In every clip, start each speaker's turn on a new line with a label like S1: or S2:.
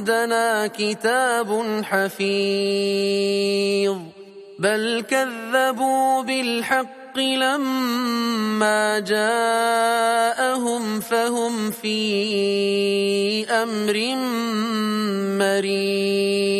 S1: وعندنا كتاب حفيظ. بل كذبوا بالحق لما جاءهم فهم في أمر مريج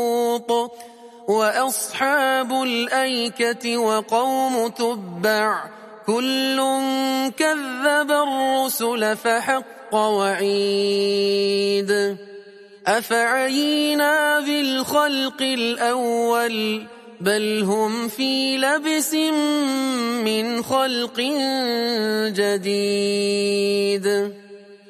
S1: وأصحاب الأيكة وقوم تبع كل كذب الرسل فحق وعيد أفعينا بالخلق الأول بل هم في لبس من خلق جديد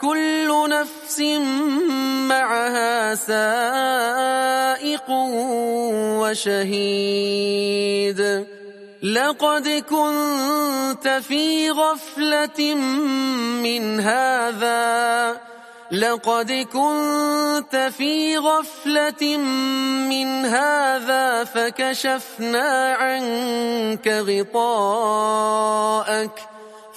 S1: كل نفس معها سائق وشهيد. لقد كنت في غفلة من هذا. لقد كنت في غفلة من هذا فكشفنا عنك غطاءك.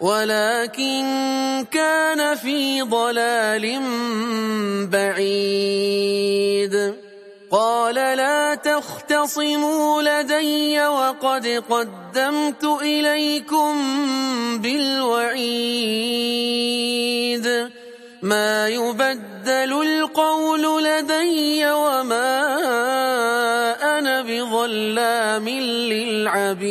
S1: ولكن كان في ضلال بعيد. قال لا تختصموا لدي وقد قدمت إليكم بالوعيد. ما يبدل القول لدي وما أنا بظلام للعبيد.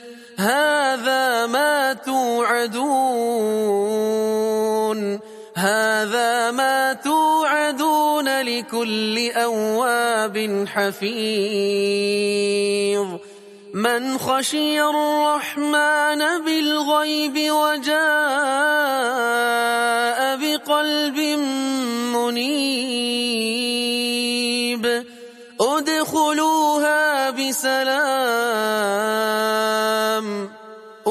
S1: هذا ما توعدون هذا ما توعدون لكل أواب حفيظ. من خشي الرحمن بالغيب وجاء بقلب منيب. ادخلوها بسلام.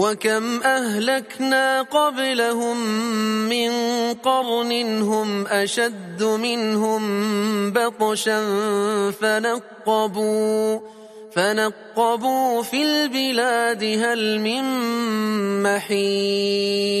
S1: وكم أهلكنا قبلهم من قرن هم أشد منهم بطشا فنقبوا فنقبوا في البلاد هل من محيص.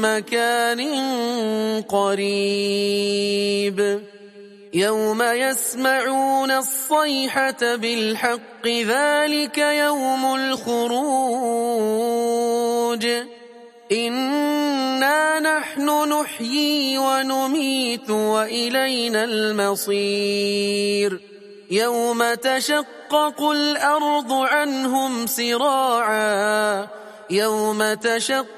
S1: مكان قريب. يوم يسمعون الصيحة بالحق ذلك يوم الخروج. إنا نحن نحيي ونميت وإلينا المصير. يوم تشقق الأرض عنهم سراعا يوم تشقق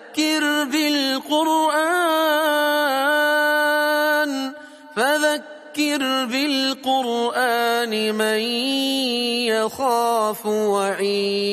S1: فذكر بالقرآن فذكر بالقرآن من يخاف وعيد.